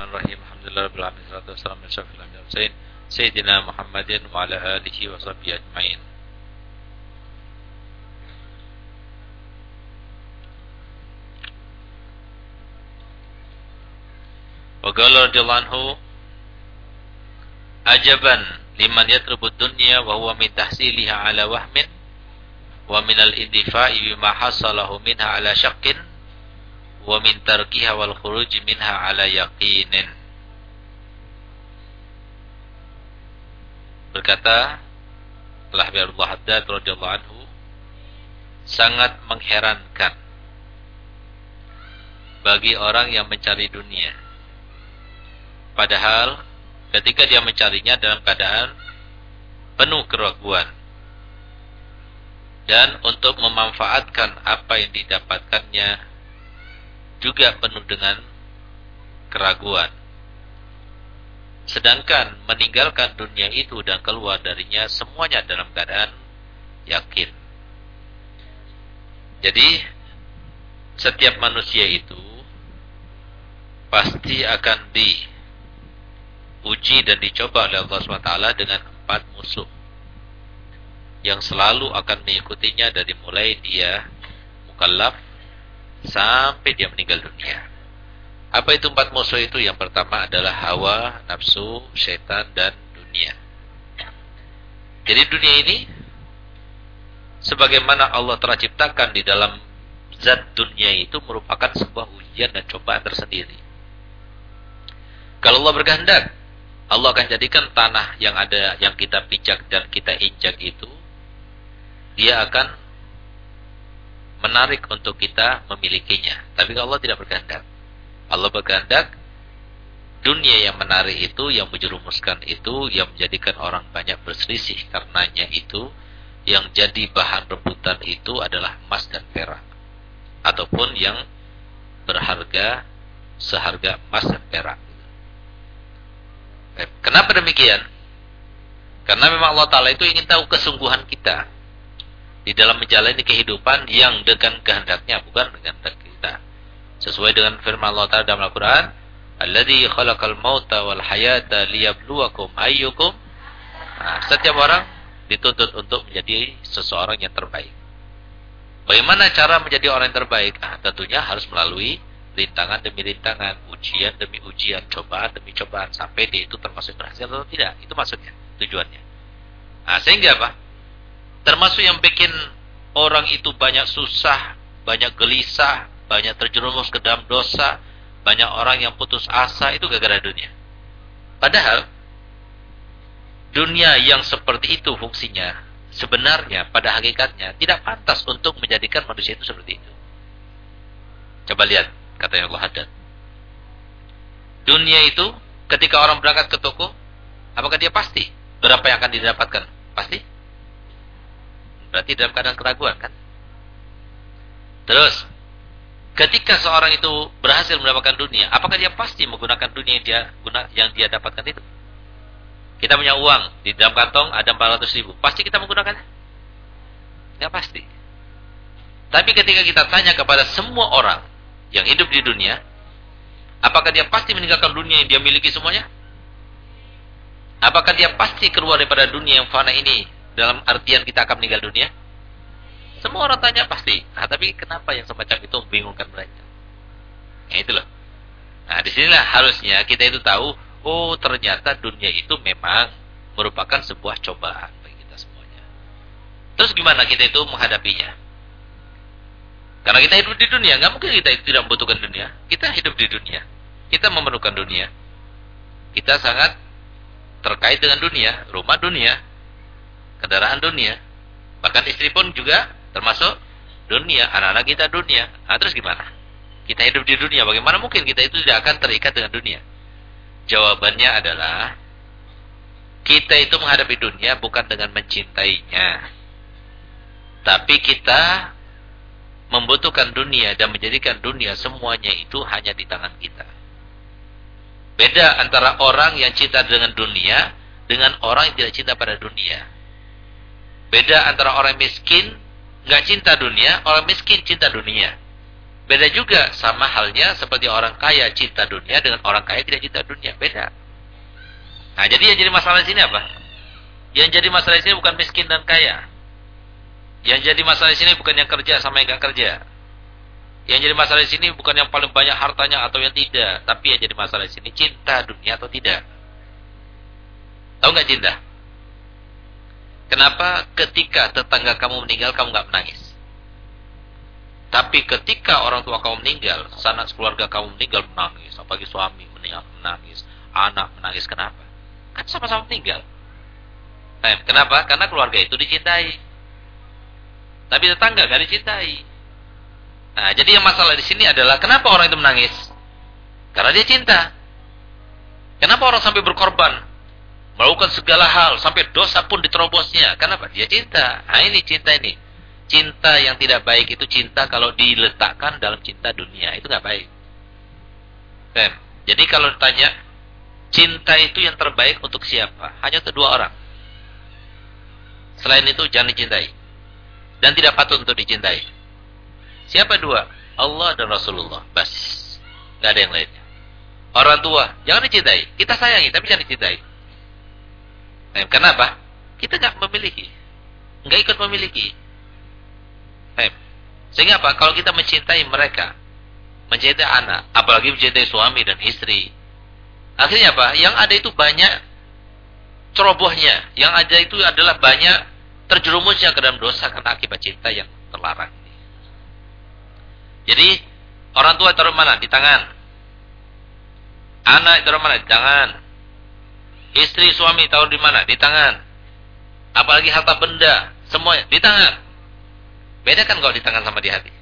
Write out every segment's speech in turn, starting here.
Bismillahirrahmanirrahim. Alhamdulillah alamin salatu wassalamu ala asyrafil anbiya'i Sayyidina Muhammadin wa ala alihi wa sahbihi ajmain. Wa qala radhiyallahu anhu ajaban liman yatlubu dunya wa huwa min tahsiliha ala wahmin wa min al-indifa'i bima hasalahu minha ala syaqqin wa min tarkiha wal khuruj minha ala yaqinin berkata telah Abdullah Haddad radhiyallahu anhu sangat mengherankan bagi orang yang mencari dunia Padahal ketika dia mencarinya dalam keadaan penuh keraguan. Dan untuk memanfaatkan apa yang didapatkannya juga penuh dengan keraguan. Sedangkan meninggalkan dunia itu dan keluar darinya semuanya dalam keadaan yakin. Jadi setiap manusia itu pasti akan di diuji dan dicoba oleh Allah SWT dengan empat musuh yang selalu akan mengikutinya dari mulai dia mukallaf sampai dia meninggal dunia. Apa itu empat musuh itu? Yang pertama adalah hawa, nafsu, setan, dan dunia. Jadi dunia ini sebagaimana Allah telah ciptakan di dalam zat dunia itu merupakan sebuah ujian dan cobaan tersendiri. Kalau Allah berkehendak Allah akan jadikan tanah yang ada yang kita pijak dan kita injak itu dia akan menarik untuk kita memilikinya. Tapi kalau Allah tidak berkehendak. Allah berkehendak dunia yang menarik itu, yang menjerumuskan itu, yang menjadikan orang banyak berselisih karenanya itu, yang jadi bahan rebutan itu adalah emas dan perak. Ataupun yang berharga seharga emas dan perak. Kenapa demikian? Karena memang Allah Ta'ala itu ingin tahu kesungguhan kita di dalam menjalani kehidupan yang dengan kehendaknya, bukan dengan kehendak kita. Sesuai dengan firman Allah Ta'ala dalam Al-Quran, Alladhi khalaqal mauta wal hayata liyabluwakum ayyukum. Nah, setiap orang dituntut untuk menjadi seseorang yang terbaik. Bagaimana cara menjadi orang yang terbaik? Nah, tentunya harus melalui rintangan demi rintangan, ujian demi ujian, cobaan demi cobaan sampai dia itu termasuk berhasil atau tidak. Itu maksudnya, tujuannya. Nah, sehingga apa? Termasuk yang bikin orang itu banyak susah, banyak gelisah, banyak terjerumus ke dalam dosa, banyak orang yang putus asa itu gara-gara dunia. Padahal dunia yang seperti itu fungsinya sebenarnya pada hakikatnya tidak pantas untuk menjadikan manusia itu seperti itu. Coba lihat katanya Allah Haddad. Dunia itu ketika orang berangkat ke toko, apakah dia pasti berapa yang akan didapatkan? Pasti? Berarti dalam keadaan keraguan kan? Terus, ketika seorang itu berhasil mendapatkan dunia, apakah dia pasti menggunakan dunia yang dia guna, yang dia dapatkan itu? Kita punya uang di dalam kantong ada 400 ribu, pasti kita menggunakannya? Tidak pasti. Tapi ketika kita tanya kepada semua orang yang hidup di dunia, apakah dia pasti meninggalkan dunia yang dia miliki semuanya? Apakah dia pasti keluar daripada dunia yang fana ini dalam artian kita akan meninggal dunia? Semua orang tanya pasti. Nah, tapi kenapa yang semacam itu membingungkan mereka? Nah, itu loh. Nah, di sinilah harusnya kita itu tahu, oh ternyata dunia itu memang merupakan sebuah cobaan bagi kita semuanya. Terus gimana kita itu menghadapinya? Karena kita hidup di dunia, nggak mungkin kita tidak membutuhkan dunia. Kita hidup di dunia. Kita memerlukan dunia. Kita sangat terkait dengan dunia, rumah dunia, kendaraan dunia. Bahkan istri pun juga termasuk dunia, anak-anak kita dunia. Nah, terus gimana? Kita hidup di dunia, bagaimana mungkin kita itu tidak akan terikat dengan dunia? Jawabannya adalah kita itu menghadapi dunia bukan dengan mencintainya. Tapi kita membutuhkan dunia dan menjadikan dunia semuanya itu hanya di tangan kita. Beda antara orang yang cinta dengan dunia dengan orang yang tidak cinta pada dunia. Beda antara orang miskin nggak cinta dunia, orang miskin cinta dunia. Beda juga sama halnya seperti orang kaya cinta dunia dengan orang kaya tidak cinta dunia. Beda. Nah, jadi yang jadi masalah di sini apa? Yang jadi masalah di sini bukan miskin dan kaya. Yang jadi masalah di sini bukan yang kerja sama yang gak kerja. Yang jadi masalah di sini bukan yang paling banyak hartanya atau yang tidak, tapi yang jadi masalah di sini cinta dunia atau tidak. Tahu nggak cinta? Kenapa ketika tetangga kamu meninggal kamu nggak menangis? Tapi ketika orang tua kamu meninggal, sanak keluarga kamu meninggal menangis, apalagi suami meninggal menangis, anak menangis, kenapa? Kan sama-sama meninggal. Eh, kenapa? Karena keluarga itu dicintai. Tapi tetangga gak dicintai. Nah, jadi yang masalah di sini adalah kenapa orang itu menangis? Karena dia cinta. Kenapa orang sampai berkorban? Melakukan segala hal, sampai dosa pun diterobosnya. Kenapa? Dia cinta. Nah, ini cinta ini. Cinta yang tidak baik itu cinta kalau diletakkan dalam cinta dunia. Itu nggak baik. Kan? Jadi kalau ditanya, cinta itu yang terbaik untuk siapa? Hanya untuk orang. Selain itu jangan dicintai. Dan tidak patut untuk dicintai. Siapa dua? Allah dan Rasulullah. Bas. Nggak ada yang lainnya. Orang tua, jangan dicintai. Kita sayangi, tapi jangan dicintai. Nah, kenapa? Kita nggak memiliki. Nggak ikut memiliki. Sehingga apa? Kalau kita mencintai mereka, mencintai anak, apalagi mencintai suami dan istri, akhirnya apa? Yang ada itu banyak cerobohnya. Yang ada itu adalah banyak terjerumusnya ke dalam dosa karena akibat cinta yang terlarang. Jadi orang tua taruh mana? Di tangan. Anak taruh mana? Di tangan. Istri suami taruh di mana? Di tangan. Apalagi harta benda, semua di tangan. Beda kan kalau di tangan sama di hati.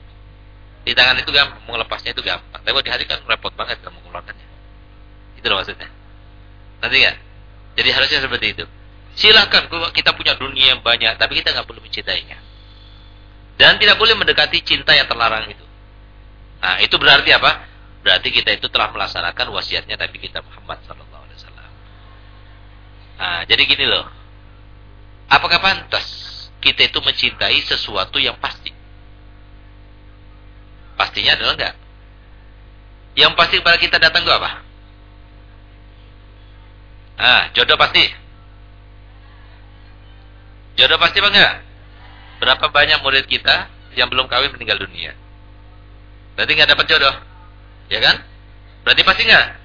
Di tangan itu gampang, melepasnya itu gampang. Tapi kalau di hati kan repot banget dalam mengeluarkannya. Itu loh maksudnya. Nanti kan? Jadi harusnya seperti itu. Silahkan kita punya dunia yang banyak, tapi kita nggak perlu mencintainya. Dan tidak boleh mendekati cinta yang terlarang itu. Nah, itu berarti apa? Berarti kita itu telah melaksanakan wasiatnya Nabi kita Muhammad wasallam. Nah, jadi gini loh. Apakah pantas kita itu mencintai sesuatu yang pasti. Pastinya adalah enggak. Yang pasti kepada kita datang itu apa? Ah, jodoh pasti. Jodoh pasti apa enggak? Berapa banyak murid kita yang belum kawin meninggal dunia? Berarti enggak dapat jodoh. Ya kan? Berarti pasti enggak?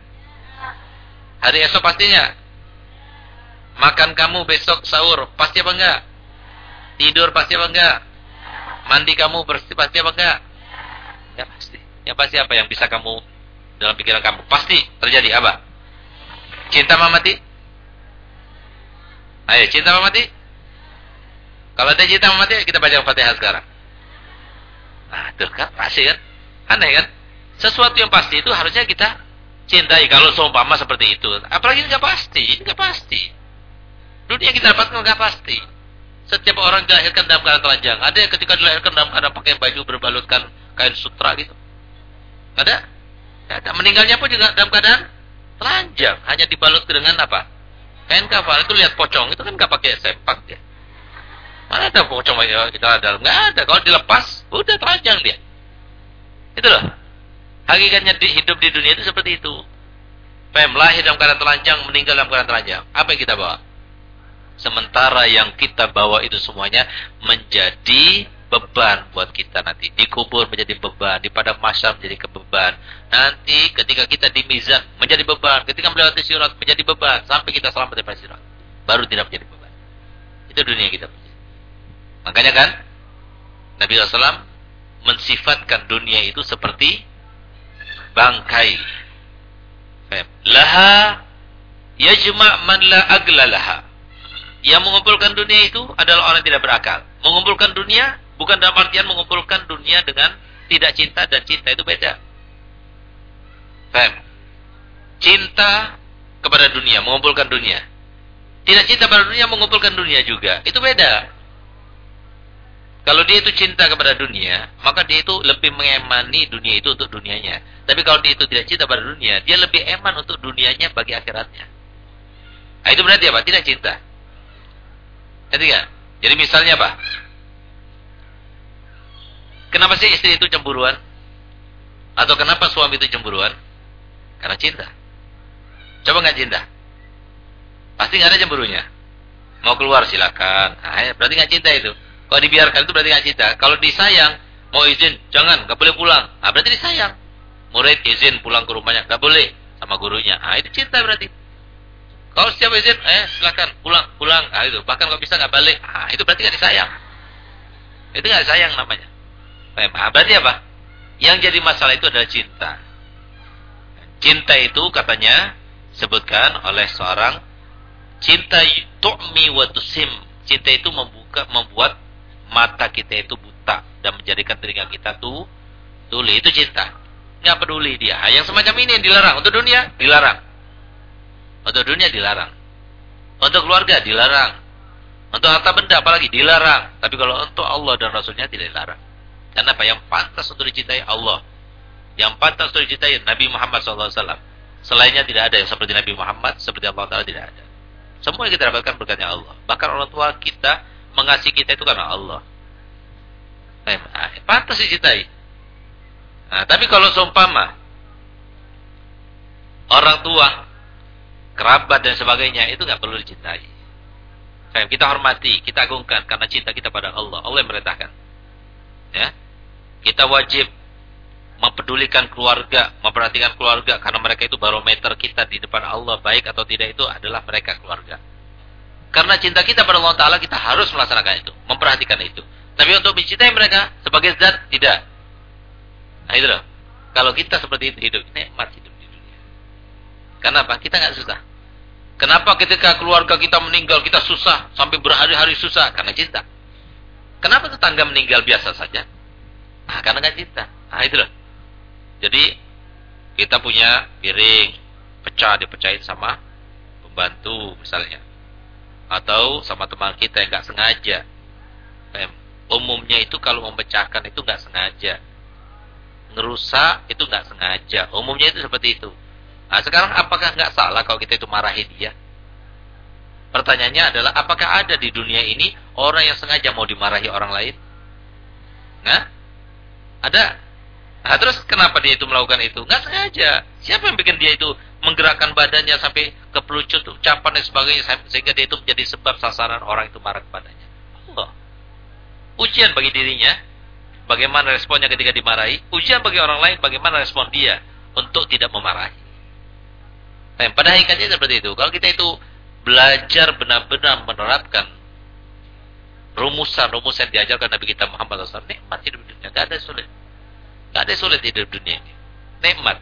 Hari esok pastinya. Makan kamu besok sahur, pasti apa enggak? Tidur pasti apa enggak? Mandi kamu bersih pasti apa enggak? Ya pasti. Yang pasti apa yang bisa kamu dalam pikiran kamu? Pasti terjadi apa? Cinta mati? Ayo, cinta mati? Kalau ada cinta mati, kita baca Fatihah sekarang. Nah, itu kan pasti kan? Aneh kan? Sesuatu yang pasti itu harusnya kita cintai kalau seumpama seperti itu. Apalagi enggak pasti, enggak pasti. Dunia kita dapatkan enggak pasti. Setiap orang dilahirkan dalam keadaan telanjang. Ada yang ketika dilahirkan dalam keadaan pakai baju berbalutkan kain sutra gitu. Ada? Ada. Meninggalnya pun juga dalam keadaan telanjang. Hanya dibalut dengan apa? Kain kafal. Itu lihat pocong. Itu kan nggak pakai sempak dia. Mana ada pocong kita dalam? Nggak ada. Kalau dilepas, udah telanjang dia. Itu loh. Hakikatnya di, hidup di dunia itu seperti itu. Pem lahir dalam keadaan telanjang, meninggal dalam keadaan telanjang. Apa yang kita bawa? Sementara yang kita bawa itu semuanya menjadi beban buat kita nanti. Dikubur menjadi beban, di padang masyar menjadi kebeban. Nanti ketika kita di mizan menjadi beban, ketika melewati sirat menjadi beban sampai kita selamat dari sirat. Baru tidak menjadi beban. Itu dunia kita. Makanya kan Nabi SAW mensifatkan dunia itu seperti bangkai. Laha yajma' man la agla laha. Yang mengumpulkan dunia itu adalah orang yang tidak berakal. Mengumpulkan dunia bukan dalam artian mengumpulkan dunia dengan tidak cinta dan cinta itu beda. Faham? Cinta kepada dunia, mengumpulkan dunia. Tidak cinta pada dunia, mengumpulkan dunia juga. Itu beda. Kalau dia itu cinta kepada dunia, maka dia itu lebih mengemani dunia itu untuk dunianya. Tapi kalau dia itu tidak cinta pada dunia, dia lebih eman untuk dunianya bagi akhiratnya. Nah, itu berarti apa? Tidak cinta. Ketiga. Jadi misalnya apa? Kenapa sih istri itu cemburuan? Atau kenapa suami itu cemburuan? Karena cinta. Coba nggak cinta? Pasti nggak ada cemburunya. Mau keluar silakan. Nah, berarti nggak cinta itu. Kalau dibiarkan itu berarti nggak cinta. Kalau disayang, mau izin, jangan, nggak boleh pulang. Nah, berarti disayang. Murid izin pulang ke rumahnya, nggak boleh sama gurunya. Ah itu cinta berarti. Kalau setiap izin, eh silakan pulang, pulang. Ah itu. Bahkan kalau bisa nggak balik, ah itu berarti nggak disayang. Itu nggak sayang namanya. Nah, berarti apa? Yang jadi masalah itu adalah cinta. Cinta itu katanya sebutkan oleh seorang cinta tu'mi wa tusim. Cinta itu membuka membuat mata kita itu buta dan menjadikan telinga kita tuh tuli. Itu cinta. Nggak peduli dia. Yang semacam ini yang dilarang. Untuk dunia dilarang. Untuk dunia dilarang. Untuk keluarga dilarang. Untuk harta benda apalagi dilarang. Tapi kalau untuk Allah dan Rasulnya tidak dilarang. Karena apa? Yang pantas untuk dicintai Allah. Yang pantas untuk dicintai Nabi Muhammad SAW. Selainnya tidak ada yang seperti Nabi Muhammad, seperti Allah Ta'ala tidak ada. Semua yang kita dapatkan berkatnya Allah. Bahkan orang tua kita mengasihi kita itu karena Allah. Eh, pantas dicintai. Nah, tapi kalau seumpama orang tua, kerabat dan sebagainya itu nggak perlu dicintai. Kita hormati, kita agungkan karena cinta kita pada Allah. Allah yang merintahkan. Ya. Kita wajib mempedulikan keluarga, memperhatikan keluarga karena mereka itu barometer kita di depan Allah baik atau tidak itu adalah mereka keluarga. Karena cinta kita pada Allah Taala kita harus melaksanakan itu, memperhatikan itu. Tapi untuk mencintai mereka sebagai zat tidak. Nah itu loh. Kalau kita seperti itu hidup, nikmat hidup. Kenapa? Kita nggak susah. Kenapa ketika keluarga kita meninggal kita susah sampai berhari-hari susah karena cinta? Kenapa tetangga meninggal biasa saja? Nah, karena nggak cinta. Nah, itu loh. Jadi kita punya piring pecah dipecahin sama pembantu misalnya atau sama teman kita yang nggak sengaja. Umumnya itu kalau memecahkan itu nggak sengaja, ngerusak itu nggak sengaja. Umumnya itu seperti itu. Nah, sekarang apakah nggak salah kalau kita itu marahi dia? Pertanyaannya adalah apakah ada di dunia ini orang yang sengaja mau dimarahi orang lain? Nah, ada. Nah, terus kenapa dia itu melakukan itu? Nggak sengaja. Siapa yang bikin dia itu menggerakkan badannya sampai ke pelucut, ucapan dan sebagainya sehingga dia itu menjadi sebab sasaran orang itu marah kepadanya? Allah. Ujian bagi dirinya, bagaimana responnya ketika dimarahi? Ujian bagi orang lain, bagaimana respon dia untuk tidak memarahi? Nah, pada hakikatnya seperti itu. Kalau kita itu belajar benar-benar menerapkan rumusan-rumusan yang diajarkan Nabi kita Muhammad SAW, nikmat hidup dunia. Tidak ada sulit. Tidak ada sulit hidup dunia ini. Nikmat.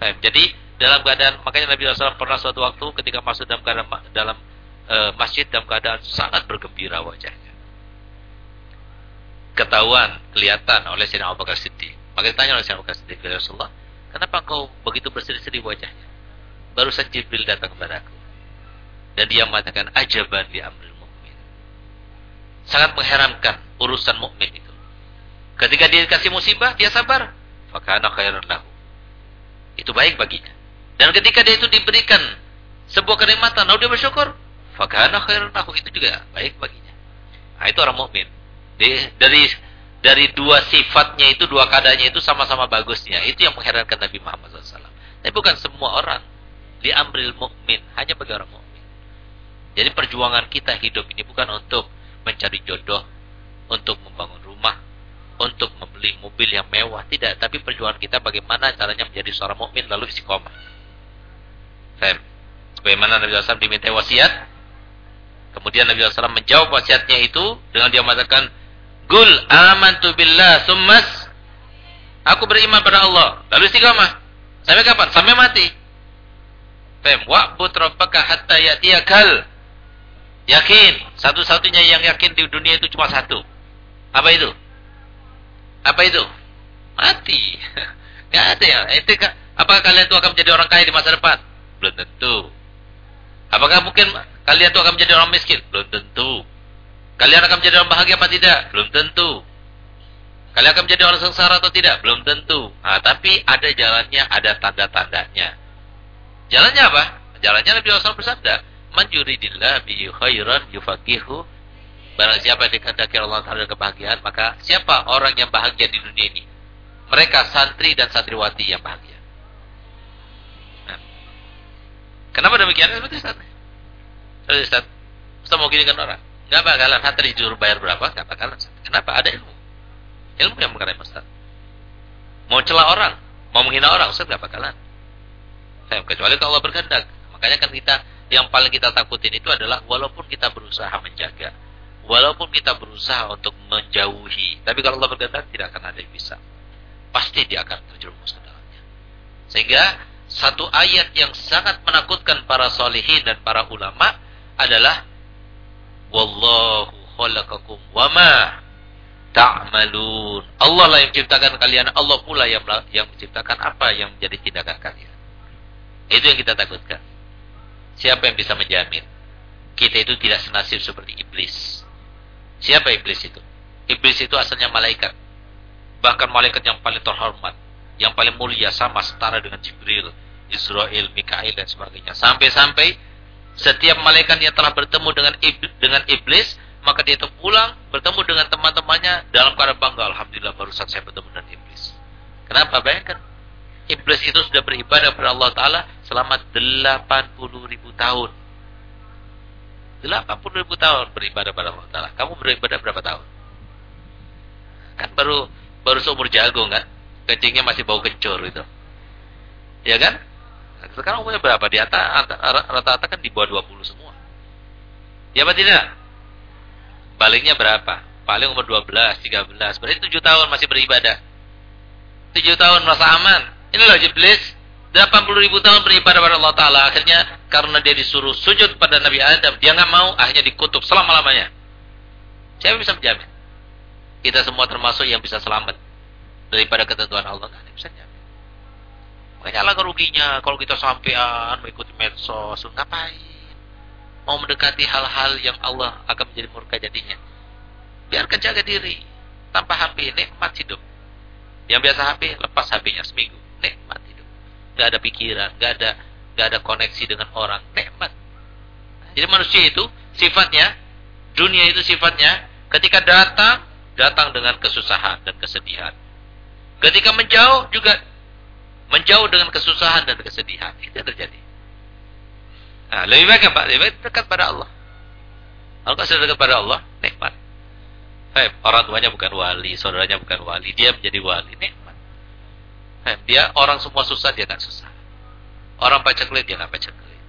Nah, jadi dalam keadaan, makanya Nabi SAW pernah suatu waktu ketika masuk dalam keadaan dalam e, masjid dalam keadaan sangat bergembira wajahnya. Ketahuan, kelihatan oleh Sayyidina Abu Bakar Siddiq. Maka ditanya oleh Sayyidina Abu Bakar Siddiq, ya Rasulullah, kenapa kau begitu berseri-seri wajahnya? Barusan Jibril datang kepada aku. Dan dia mengatakan ajaban di amril mukmin. Sangat mengherankan urusan mukmin itu. Ketika dia dikasih musibah, dia sabar. Fakana khairan lahu. Itu baik baginya. Dan ketika dia itu diberikan sebuah kenikmatan, lalu dia bersyukur, fakana khairan lahu. Itu juga baik baginya. Nah, itu orang mukmin. Dari dari dua sifatnya itu, dua keadaannya itu sama-sama bagusnya. Itu yang mengherankan Nabi Muhammad SAW. Tapi bukan semua orang amril mukmin, hanya bagi orang mukmin. Jadi perjuangan kita hidup ini bukan untuk mencari jodoh, untuk membangun rumah, untuk membeli mobil yang mewah, tidak. Tapi perjuangan kita bagaimana caranya menjadi seorang mukmin lalu istiqomah. Faham? Bagaimana Nabi SAW diminta wasiat, kemudian Nabi SAW menjawab wasiatnya itu dengan dia mengatakan, Gul amantu billah summas Aku beriman pada Allah. Lalu istiqomah. Sampai kapan? Sampai mati. Fem, wa'bud rabbaka hatta ya'tiyakal. Yakin, satu-satunya yang yakin di dunia itu cuma satu. Apa itu? Apa itu? Mati. Gak ada ya. Itu apakah kalian itu akan menjadi orang kaya di masa depan? Belum tentu. Apakah mungkin kalian itu akan menjadi orang miskin? Belum tentu. Kalian akan menjadi orang bahagia apa tidak? Belum tentu. Kalian akan menjadi orang sengsara atau tidak? Belum tentu. Nah, tapi ada jalannya, ada tanda-tandanya. Jalannya apa? Jalannya Nabi SAW bersabda, "Man yuridillah bi khairan yufaqihu." Barang siapa yang dikehendaki Allah Taala kebahagiaan, maka siapa orang yang bahagia di dunia ini? mereka santri dan santriwati yang bahagia. Nah. Kenapa demikian? Seperti Ustaz. Seperti Ustaz. Ustaz mau gini kan orang. Gak bakalan. Hatta disuruh bayar berapa? Gak bakalan. Kenapa? Ada ilmu. Ilmu yang mengenai Ustaz. Mau celah orang. Mau menghina orang. Ustaz gak bakalan. Kecuali kalau Allah berkehendak. Makanya kan kita yang paling kita takutin itu adalah walaupun kita berusaha menjaga, walaupun kita berusaha untuk menjauhi, tapi kalau Allah berkehendak tidak akan ada yang bisa. Pasti dia akan terjerumus ke dalamnya. Sehingga satu ayat yang sangat menakutkan para solihin dan para ulama adalah wallahu khalaqakum wama ta'malun. Allah lah yang menciptakan kalian, Allah pula yang yang menciptakan apa yang menjadi tindakan kalian. Itu yang kita takutkan. Siapa yang bisa menjamin? Kita itu tidak senasib seperti iblis. Siapa iblis itu? Iblis itu asalnya malaikat. Bahkan malaikat yang paling terhormat. Yang paling mulia sama setara dengan Jibril, Israel, Mikail dan sebagainya. Sampai-sampai setiap malaikat yang telah bertemu dengan iblis, dengan iblis maka dia itu pulang bertemu dengan teman-temannya dalam keadaan bangga. Alhamdulillah baru saat saya bertemu dengan iblis. Kenapa? Bayangkan iblis itu sudah beribadah kepada Allah Ta'ala selama 80 ribu tahun. 80 ribu tahun beribadah kepada Allah Ta'ala. Kamu beribadah berapa tahun? Kan baru baru seumur jagung kan? Kencingnya masih bau kencur itu. Ya kan? Sekarang umurnya berapa? Di atas rata-rata kan di bawah 20 semua. Ya apa tidak? Baliknya berapa? Paling umur 12, 13. Berarti 7 tahun masih beribadah. 7 tahun merasa aman. Inilah iblis 80 ribu tahun beribadah pada Allah Ta'ala. Akhirnya karena dia disuruh sujud pada Nabi Adam. Dia nggak mau, akhirnya dikutuk selama-lamanya. Siapa bisa menjamin? Kita semua termasuk yang bisa selamat. Daripada ketentuan Allah. Nggak ada bisa jamin. Makanya alangkah ruginya kalau kita sampean mengikuti medsos. Ngapain? Mau mendekati hal-hal yang Allah akan menjadi murka jadinya. Biarkan jaga diri. Tanpa HP, nikmat hidup. Yang biasa HP, lepas HP-nya seminggu nikmat hidup. Gak ada pikiran, gak ada gak ada koneksi dengan orang, nikmat. Jadi manusia itu sifatnya, dunia itu sifatnya ketika datang datang dengan kesusahan dan kesedihan. Ketika menjauh juga menjauh dengan kesusahan dan kesedihan. Itu yang terjadi. Nah, lebih baik apa? Lebih baik dekat pada Allah. Kalau sudah dekat pada Allah, nikmat. Hey, orang tuanya bukan wali, saudaranya bukan wali, dia menjadi wali, nikmat. Fem, dia orang semua susah dia nggak susah. Orang paceklik dia nggak paceklik.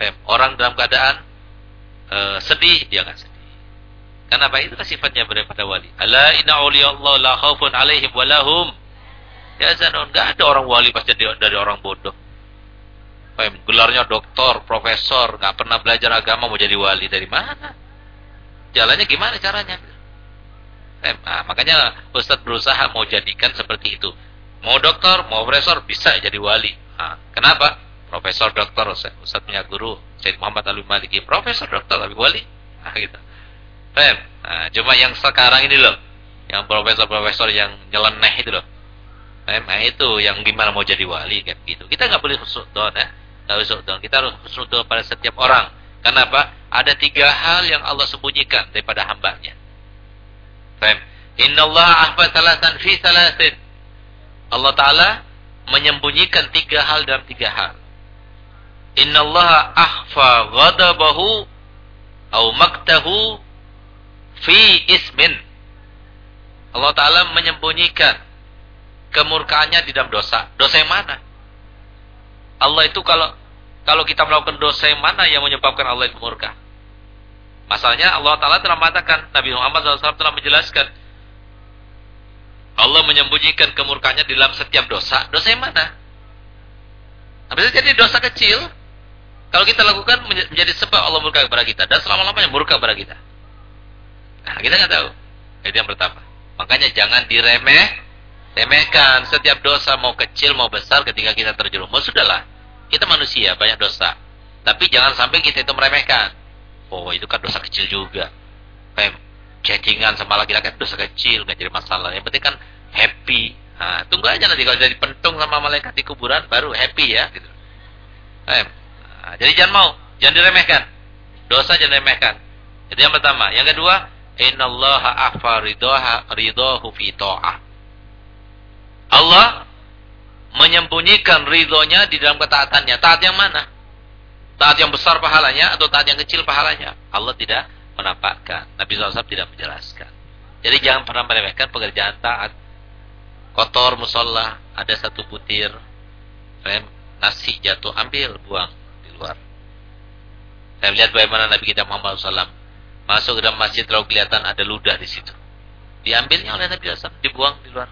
Fem, orang dalam keadaan uh, sedih dia nggak sedih. Kenapa itu kan sifatnya daripada wali. Ala inna Allah la khaufun alaihim walahum ya zanon. Gak ada orang wali pasti dari, dari orang bodoh. Fem, gelarnya doktor, profesor, nggak pernah belajar agama mau jadi wali dari mana? Jalannya gimana caranya? Fem, nah, makanya Ustadz berusaha mau jadikan seperti itu Mau dokter, mau profesor, bisa jadi wali. Nah, kenapa? Profesor dokter, Ustaz punya guru, Syed Muhammad Alim Maliki, profesor dokter tapi wali. Nah, gitu. Nah, cuma yang sekarang ini loh, yang profesor-profesor yang nyeleneh itu loh. Nah, itu yang gimana mau jadi wali kayak gitu. Kita nggak boleh husnudon ya. Nggak husnudon. Kita harus husnudon pada setiap orang. Kenapa? Ada tiga hal yang Allah sembunyikan daripada hambanya. Fem. Inna Allah ahbad salasan fi salasin. Allah Ta'ala menyembunyikan tiga hal dalam tiga hal. Inna Allah ahfa ghadabahu au maktahu fi ismin. Allah Ta'ala menyembunyikan kemurkaannya di dalam dosa. Dosa yang mana? Allah itu kalau kalau kita melakukan dosa yang mana yang menyebabkan Allah itu murka? Masalahnya Allah Ta'ala telah mengatakan, Nabi Muhammad SAW telah menjelaskan, Allah menyembunyikan kemurkanya di dalam setiap dosa. Dosa yang mana? Bisa jadi dosa kecil. Kalau kita lakukan menjadi sebab Allah murka kepada kita. Dan selama-lamanya murka kepada kita. Nah, kita nggak tahu. Itu yang pertama. Makanya jangan diremeh. Remehkan setiap dosa mau kecil mau besar ketika kita terjerumus. Sudahlah. Kita manusia banyak dosa. Tapi jangan sampai kita itu meremehkan. Oh itu kan dosa kecil juga. Pem, chattingan sama laki-laki itu dosa kecil, nggak jadi masalah. Yang penting kan happy. Nah, tunggu aja nanti kalau jadi pentung sama malaikat di kuburan baru happy ya gitu. Nah, jadi jangan mau, jangan diremehkan. Dosa jangan diremehkan. Itu yang pertama. Yang kedua, innallaha akhfa ridaha ridahu. Allah menyembunyikan ridhonya di dalam ketaatannya. Taat yang mana? Taat yang besar pahalanya atau taat yang kecil pahalanya? Allah tidak menampakkan. Nabi SAW tidak menjelaskan. Jadi jangan pernah meremehkan pekerjaan taat. Kotor musola, ada satu butir rem nasi jatuh, ambil, buang di luar. Saya lihat bagaimana Nabi kita Muhammad SAW masuk ke dalam masjid terlalu kelihatan ada ludah di situ. Diambilnya oleh Nabi SAW, dibuang di luar.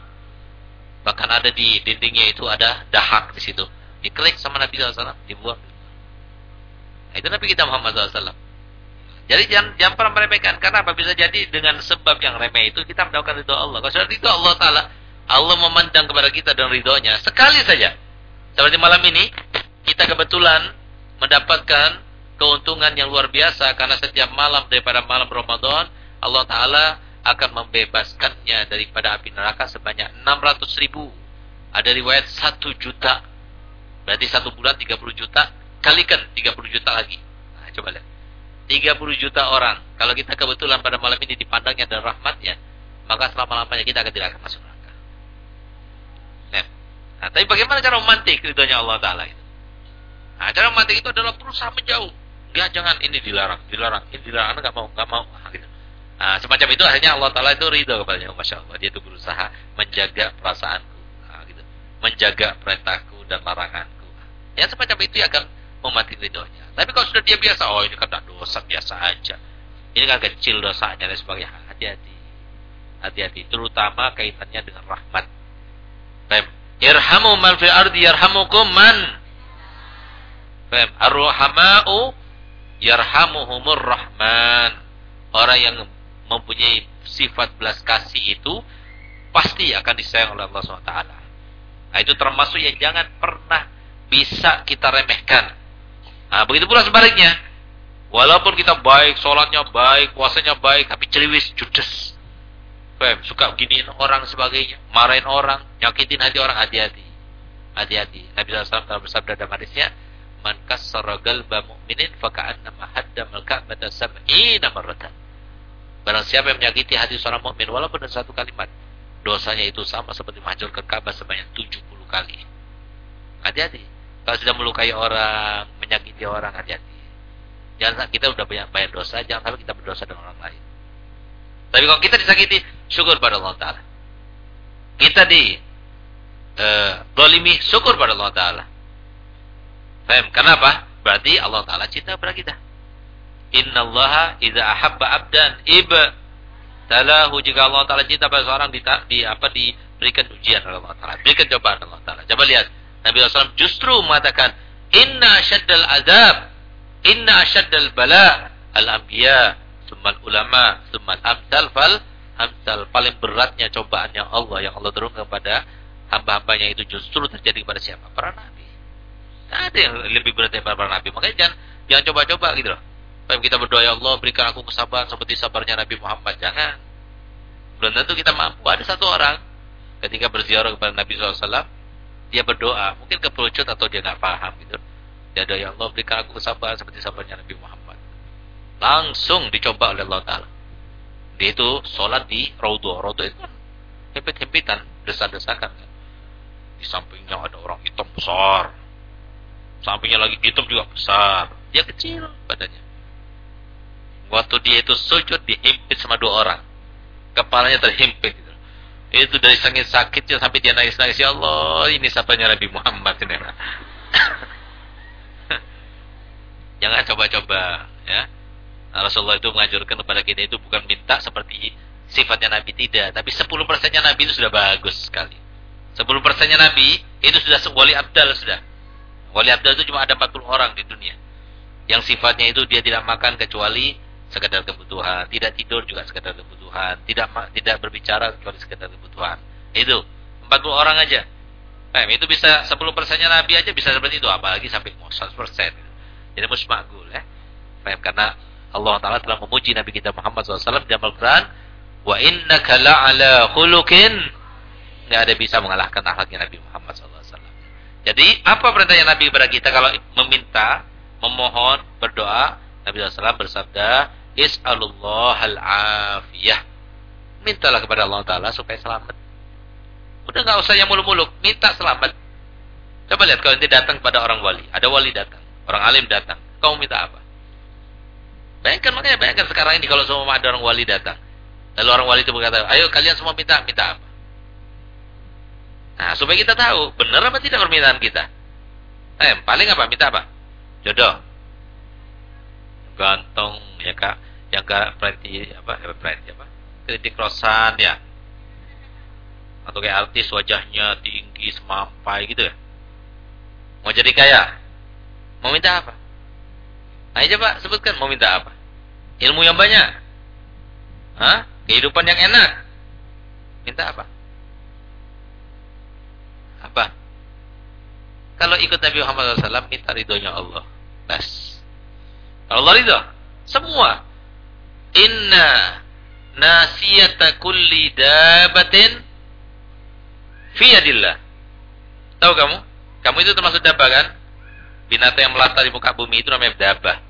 Bahkan ada di dindingnya itu ada dahak di situ. Diklik sama Nabi SAW, dibuang. Itu Nabi kita Muhammad SAW. Jadi jangan, jangan pernah meremehkan. Karena apa? Bisa jadi dengan sebab yang remeh itu kita mendapatkan ridho Allah. Kalau sudah ridho Allah Ta'ala, Allah memandang kepada kita dan ridhonya. Sekali saja. Seperti malam ini, kita kebetulan mendapatkan keuntungan yang luar biasa. Karena setiap malam daripada malam Ramadan, Allah Ta'ala akan membebaskannya daripada api neraka sebanyak 600 ribu. Ada riwayat 1 juta. Berarti satu bulan 30 juta. Kalikan 30 juta lagi. Nah, coba lihat. 30 juta orang. Kalau kita kebetulan pada malam ini dipandangnya dan rahmatnya, maka selama-lamanya kita akan tidak akan masuk neraka. Nah, nah tapi bagaimana cara memantik ridhonya Allah Ta'ala itu? Nah, cara memantik itu adalah berusaha menjauh. Enggak, jangan ini dilarang, dilarang, ini dilarang, enggak mau, enggak mau. Nah, gitu. nah, semacam itu akhirnya Allah Ta'ala itu ridho kepadanya. Masya Allah, dia itu berusaha menjaga perasaanku. Nah, gitu. Menjaga perintahku dan laranganku. Ya semacam itu ya akan memantik ridhonya. Tapi kalau sudah dia biasa, oh ini kata dosa biasa aja. Ini kan kecil dosanya dan sebagainya. Hati-hati. Hati-hati. Terutama kaitannya dengan rahmat. Fem. Irhamu man fil ardi yarhamukum man. Fem. Ar-ruhama'u yarhamuhumur rahman. Orang yang mempunyai sifat belas kasih itu pasti akan disayang oleh Allah SWT. Nah itu termasuk yang jangan pernah bisa kita remehkan. Nah, begitu pula sebaliknya. Walaupun kita baik, sholatnya baik, puasanya baik, tapi ceriwis, judes. Suka giniin orang sebagainya, marahin orang, nyakitin hati orang, hati-hati. Hati-hati. Nabi SAW telah bersabda dalam hadisnya, Man kassara galba mu'minin faka'annama haddamal ka'bata sab'ina marratan. Barang siapa yang menyakiti hati seorang mukmin walaupun dengan satu kalimat, dosanya itu sama seperti menghancurkan Ka'bah sebanyak 70 kali. Hati-hati. Kalau sudah melukai orang, menyakiti orang, hati-hati. Jangan kita sudah banyak banyak dosa, jangan sampai kita berdosa dengan orang lain. Tapi kalau kita disakiti, syukur pada Allah Taala. Kita di uh, dolimi, syukur pada Allah Taala. Faham? Kenapa? Berarti Allah Taala cinta pada kita. Inna Allah idza ahabba abdan iba talahu jika Allah Taala cinta pada seorang di, di apa diberikan ujian oleh Allah Taala, berikan cobaan Allah Taala. Coba lihat Nabi SAW justru mengatakan inna syaddal azab inna syaddal bala al-anbiya summal ulama summal amsal fal amsal paling beratnya cobaan yang Allah yang Allah turunkan kepada hamba-hambanya itu justru terjadi kepada siapa? Para nabi. Tidak ada yang lebih berat daripada para nabi. Makanya jangan jangan coba-coba gitu loh. Kalau kita berdoa ya Allah berikan aku kesabaran seperti sabarnya Nabi Muhammad. Jangan. Belum tentu kita mampu. Ada satu orang ketika berziarah kepada Nabi SAW dia berdoa, mungkin kepelucut atau dia nggak paham gitu. Dia doa, ya Allah berikan aku kesabaran seperti sabarnya Nabi Muhammad. Langsung dicoba oleh Allah Ta'ala. Dia itu sholat di Raudhah. Raudhah itu kan hempit-hempitan, desa-desakan kan. Di sampingnya ada orang hitam besar. Sampingnya lagi hitam juga besar. Dia kecil badannya. Waktu dia itu sujud dihimpit sama dua orang. Kepalanya terhimpit itu dari saking sakitnya sampai dia nangis-nangis. Ya Allah ini sabarnya Nabi Muhammad ini. Jangan coba-coba ya. Rasulullah itu menganjurkan kepada kita itu bukan minta seperti sifatnya Nabi tidak. Tapi 10 persennya Nabi itu sudah bagus sekali. 10 persennya Nabi itu sudah wali abdal sudah. Wali abdal itu cuma ada 40 orang di dunia. Yang sifatnya itu dia tidak makan kecuali sekedar kebutuhan, tidak tidur juga sekedar kebutuhan, tidak tidak berbicara kecuali sekedar kebutuhan. Itu 40 orang aja. Nah, itu bisa 10 persennya Nabi aja bisa seperti itu, apalagi sampai 100 persen. Jadi musmakul ya. Nah, karena Allah Taala telah memuji Nabi kita Muhammad SAW dalam Al-Quran, wa innaka la'ala khuluqin nggak ada bisa mengalahkan akhlaknya Nabi Muhammad SAW. Jadi apa perintahnya Nabi kepada kita kalau meminta, memohon, berdoa? Nabi SAW bersabda, Is'alullah al-afiyah. Mintalah kepada Allah Ta'ala supaya selamat. Udah nggak usah yang muluk-muluk, minta selamat. Coba lihat kalau nanti datang kepada orang wali, ada wali datang, orang alim datang, kau minta apa? Bayangkan makanya bayangkan sekarang ini kalau semua ada orang wali datang. Lalu orang wali itu berkata, ayo kalian semua minta, minta apa? Nah, supaya kita tahu benar apa tidak permintaan kita. Eh, paling apa? Minta apa? Jodoh. Ganteng ya kak, yang gak berarti apa? Berarti apa? Kritik rosan ya. Atau kayak artis wajahnya tinggi, semampai gitu ya. Mau jadi kaya? Mau minta apa? Ayo coba sebutkan mau minta apa? Ilmu yang banyak. Hah? Kehidupan yang enak. Minta apa? Apa? Kalau ikut Nabi Muhammad SAW, minta ridhonya Allah. Bas. Allah ridho. Semua. Inna nasiyata kulli dabatin fiyadillah. Tahu kamu? Kamu itu termasuk dabah kan? Binatang yang melata di muka bumi itu namanya dabah.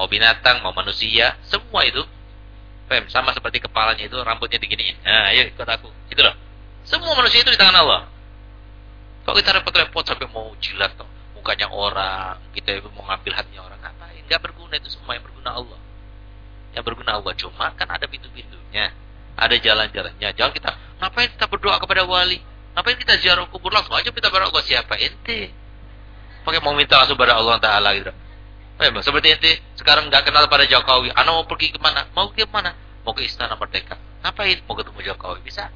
Mau binatang, mau manusia, semua itu. Fem, sama seperti kepalanya itu, rambutnya diginiin. Nah, ayo ikut aku. Itu loh. Semua manusia itu di tangan Allah. Kok kita repot-repot sampai mau jilat toh, mukanya orang, kita mau ngambil hatinya orang, ngapain? Gak berguna itu semua yang berguna Allah. Yang berguna Allah cuma kan ada pintu-pintunya, ada jalan-jalannya. Jangan kita ngapain kita berdoa kepada wali? Ngapain kita ziarah kubur langsung aja kita berdoa siapa ente? pakai mau minta langsung pada Allah Taala gitu. Eh, seperti ente sekarang nggak kenal pada Jokowi, anak mau pergi ke mana? Mau ke mana? Mau ke Istana Merdeka. Ngapain? Mau ketemu Jokowi? Bisa?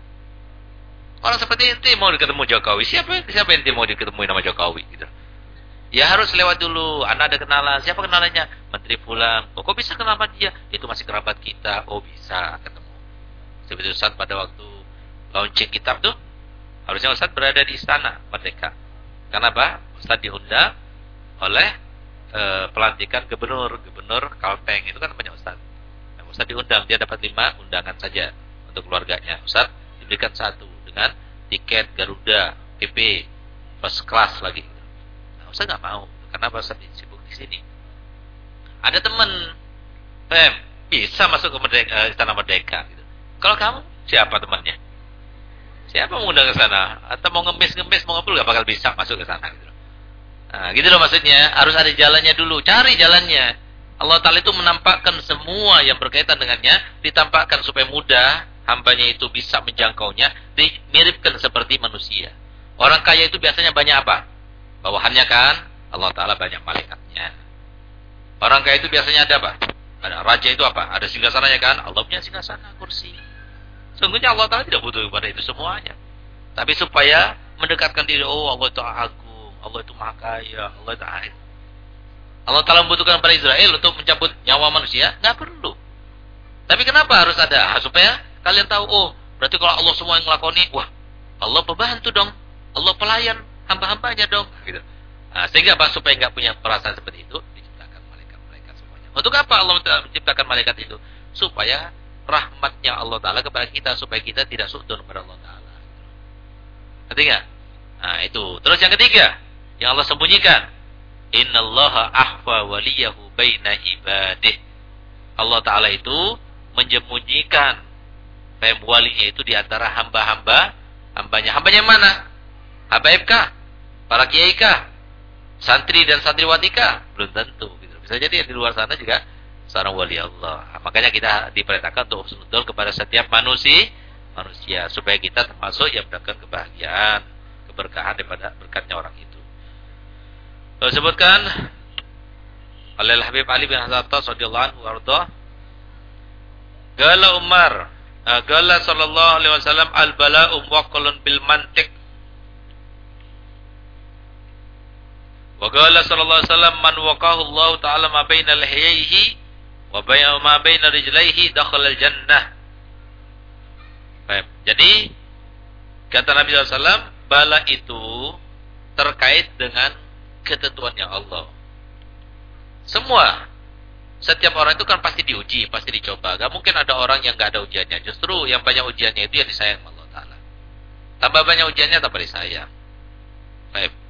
Orang seperti ente mau ketemu Jokowi, siapa siapa ente mau ketemu nama Jokowi gitu. Ya harus lewat dulu. Anda ada kenalan. Siapa kenalannya? Menteri Fulan. Oh, kok bisa kenal dia? Itu masih kerabat kita. Oh, bisa ketemu. Seperti Ustaz pada waktu launching kitab tuh. Harusnya Ustaz berada di istana Merdeka. Karena apa? Ustaz diundang oleh e, pelantikan gubernur, gubernur Kalteng itu kan banyak Ustaz. Nah, Ustaz diundang, dia dapat lima undangan saja untuk keluarganya. Ustaz diberikan satu dengan tiket Garuda, PP, first class lagi. Ustaz nggak mau, karena Ustaz sibuk di sini. Ada teman, Pem, bisa masuk ke Merdeka, Istana Merdeka. Gitu. Kalau kamu, siapa temannya? Siapa mau undang ke sana? Atau mau ngemis-ngemis, mau ngobrol, gak bakal bisa masuk ke sana. Gitu. Nah, gitu loh maksudnya. Harus ada jalannya dulu. Cari jalannya. Allah Ta'ala itu menampakkan semua yang berkaitan dengannya. Ditampakkan supaya mudah. Hambanya itu bisa menjangkaunya. Dimiripkan seperti manusia. Orang kaya itu biasanya banyak apa? Bawahannya kan? Allah Ta'ala banyak malaikatnya. Orang kaya itu biasanya ada apa? Ada raja itu apa? Ada singgasananya kan? Allah punya singgasana, kursi. Sungguhnya Allah Ta'ala tidak butuh kepada itu semuanya. Tapi supaya mendekatkan diri, oh Allah Ta'ala Allah itu maha kaya, Allah itu air. Allah Ta'ala membutuhkan pada Israel untuk mencabut nyawa manusia? Nggak perlu. Tapi kenapa harus ada? Ah, supaya kalian tahu, oh, berarti kalau Allah semua yang ngelakoni, wah, Allah pembantu dong. Allah pelayan hamba-hambanya dong. Gitu. Nah, sehingga apa? Supaya nggak punya perasaan seperti itu, diciptakan malaikat-malaikat semuanya. Untuk apa Allah menciptakan malaikat itu? Supaya rahmatnya Allah Ta'ala kepada kita, supaya kita tidak sudun kepada Allah Ta'ala. Ngerti nggak? Nah, itu. Terus yang ketiga, yang Allah sembunyikan. Innallaha ahfa waliyahu baina ibadih. Allah Ta'ala itu menyembunyikan walinya itu di antara hamba-hamba hambanya. Hambanya mana? Habaib kah? Para kiai kah? Santri dan santriwati kah? Belum tentu. Gitu. Bisa jadi di luar sana juga seorang wali Allah. Makanya kita diperintahkan untuk husnudul kepada setiap manusia, manusia supaya kita termasuk yang mendapatkan kebahagiaan, keberkahan daripada berkatnya orang itu. Disebutkan oleh Habib Ali bin Hasan radhiyallahu anhu warda Gala Umar uh, Gala sallallahu alaihi wasallam al bala'u muwaqqalun bil mantiq Wa gala sallallahu alaihi wasallam man waqahu Allah taala ma baina lihiyaihi wa baina ma baina rijlaihi dakhala al jannah Baik. Jadi kata Nabi SAW bala itu terkait dengan ketentuannya Allah. Semua setiap orang itu kan pasti diuji, pasti dicoba. Gak mungkin ada orang yang gak ada ujiannya. Justru yang banyak ujiannya itu yang disayang Allah Taala. Tambah banyak ujiannya, tambah disayang. Baik.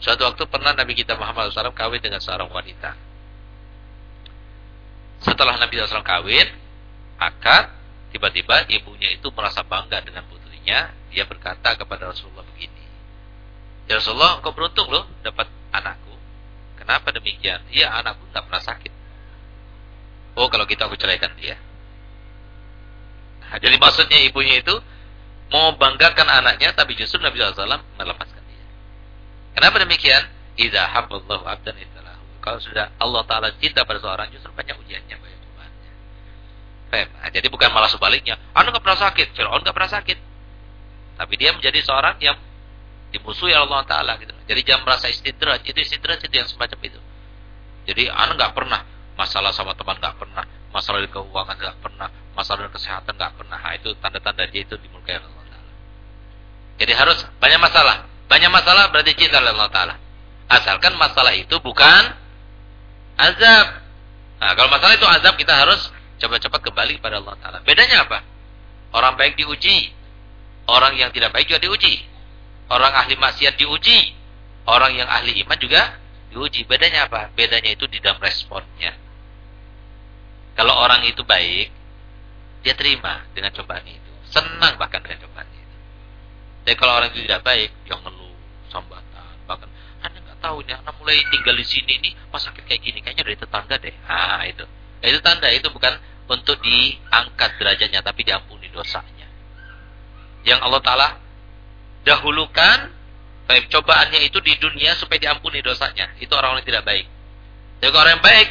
Suatu waktu pernah Nabi kita Muhammad SAW kawin dengan seorang wanita. Setelah Nabi SAW kawin, akad, tiba-tiba ibunya itu merasa bangga dengan putrinya. dia berkata kepada Rasulullah begini. Ya Rasulullah, engkau beruntung loh dapat anakku. Kenapa demikian? Iya, anakku nggak pernah sakit. Oh, kalau kita gitu aku ceraikan dia. Nah, jadi maksudnya ibunya itu mau banggakan anaknya, tapi justru Nabi SAW melepaskan. Kenapa demikian? Idza habballahu abdan italahu. Kalau sudah Allah Taala cinta pada seorang, justru banyak ujiannya, banyak cobaannya. Nah, jadi bukan malah sebaliknya. Anu nggak pernah sakit, Fir'aun nggak pernah sakit. Tapi dia menjadi seorang yang dimusuhi Allah Taala gitu. Jadi jangan merasa istidraj. Itu istidraj itu yang semacam itu. Jadi anu nggak pernah masalah sama teman nggak pernah, masalah di keuangan nggak pernah, masalah di kesehatan nggak pernah. Nah, itu tanda-tanda dia itu dimurkai Allah Taala. Jadi harus banyak masalah. Banyak masalah berarti cinta Allah Taala. Asalkan masalah itu bukan azab. Nah, kalau masalah itu azab kita harus cepat-cepat kembali kepada Allah Taala. Bedanya apa? Orang baik diuji, Orang yang tidak baik juga diuji. Orang ahli maksiat diuji. Orang yang ahli iman juga diuji. Bedanya apa? Bedanya itu di dalam responnya. Kalau orang itu baik, dia terima dengan cobaan itu. Senang bahkan dengan cobaan. Tapi kalau orang itu tidak baik, yang ngeluh, sambatan, bahkan anda nggak tahu nih, anak mulai tinggal di sini nih, pas sakit kayak gini, kayaknya dari tetangga deh. Ah itu, itu tanda itu bukan untuk diangkat derajatnya, tapi diampuni dosanya yang Allah Ta'ala dahulukan baik cobaannya itu di dunia supaya diampuni dosanya. Itu orang-orang tidak baik. Jadi orang yang baik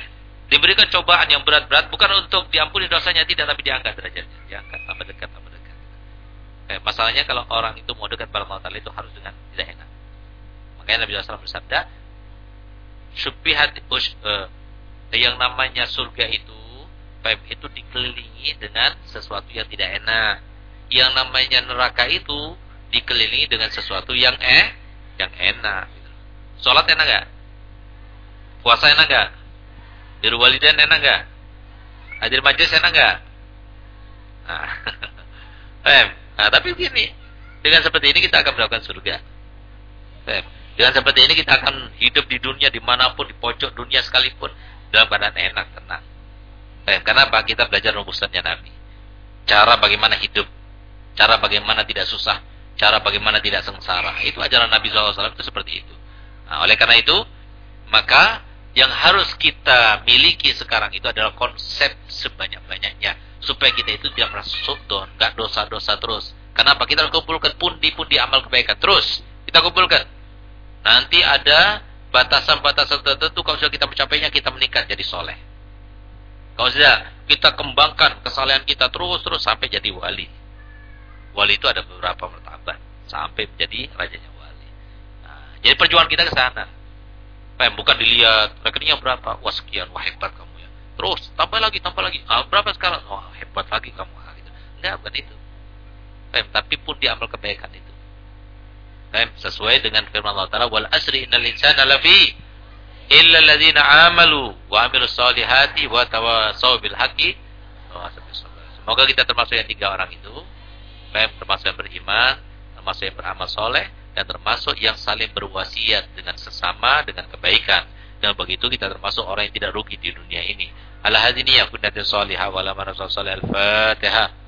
diberikan cobaan yang berat-berat bukan untuk diampuni dosanya tidak tapi diangkat derajatnya, diangkat tambah dekat. Eh, masalahnya kalau orang itu mau dekat pada Allah itu harus dengan tidak enak. Makanya Nabi SAW bersabda, syubihat uh, yang namanya surga itu itu dikelilingi dengan sesuatu yang tidak enak yang namanya neraka itu dikelilingi dengan sesuatu yang eh yang enak. Sholat enak gak? Puasa enak gak? Biru walidain enak gak? Hadir majlis enak gak? Nah, nah, tapi begini, dengan seperti ini kita akan mendapatkan surga. Dengan seperti ini kita akan hidup di dunia di mana pun, di pojok dunia sekalipun, dalam keadaan enak, tenang. Karena apa? Kita belajar rumusannya Nabi. Cara bagaimana hidup Cara bagaimana tidak susah, cara bagaimana tidak sengsara. Itu ajaran Nabi SAW itu seperti itu. Nah, oleh karena itu, maka yang harus kita miliki sekarang itu adalah konsep sebanyak-banyaknya. Supaya kita itu tidak merasa sudon, gak dosa-dosa terus. Kenapa? Kita kumpulkan pundi-pundi amal kebaikan. Terus, kita kumpulkan. Nanti ada batasan-batasan tertentu kalau sudah kita mencapainya, kita meningkat jadi soleh. Kalau sudah kita kembangkan kesalahan kita terus-terus sampai jadi wali. Wali itu ada beberapa martabat sampai menjadi rajanya wali. Nah, jadi perjuangan kita ke sana. bukan dilihat rekeningnya berapa, wah sekian, wah hebat kamu. Terus tambah lagi, tambah lagi. Ah, berapa sekarang? Wah hebat lagi kamu. Ah, gitu. Enggak, bukan itu. Pem, tapi pun diamal kebaikan itu. Pem, sesuai dengan firman Allah Taala, wal asri innal insana lafi illa alladziina amalu wa amilus solihati wa tawasaw bil haqqi Semoga kita termasuk yang tiga orang itu termasuk yang beriman, termasuk yang beramal soleh, dan termasuk yang saling berwasiat dengan sesama dengan kebaikan. Dan begitu kita termasuk orang yang tidak rugi di dunia ini. Ala hadini ya kunnatin salihah wa la al-fatihah.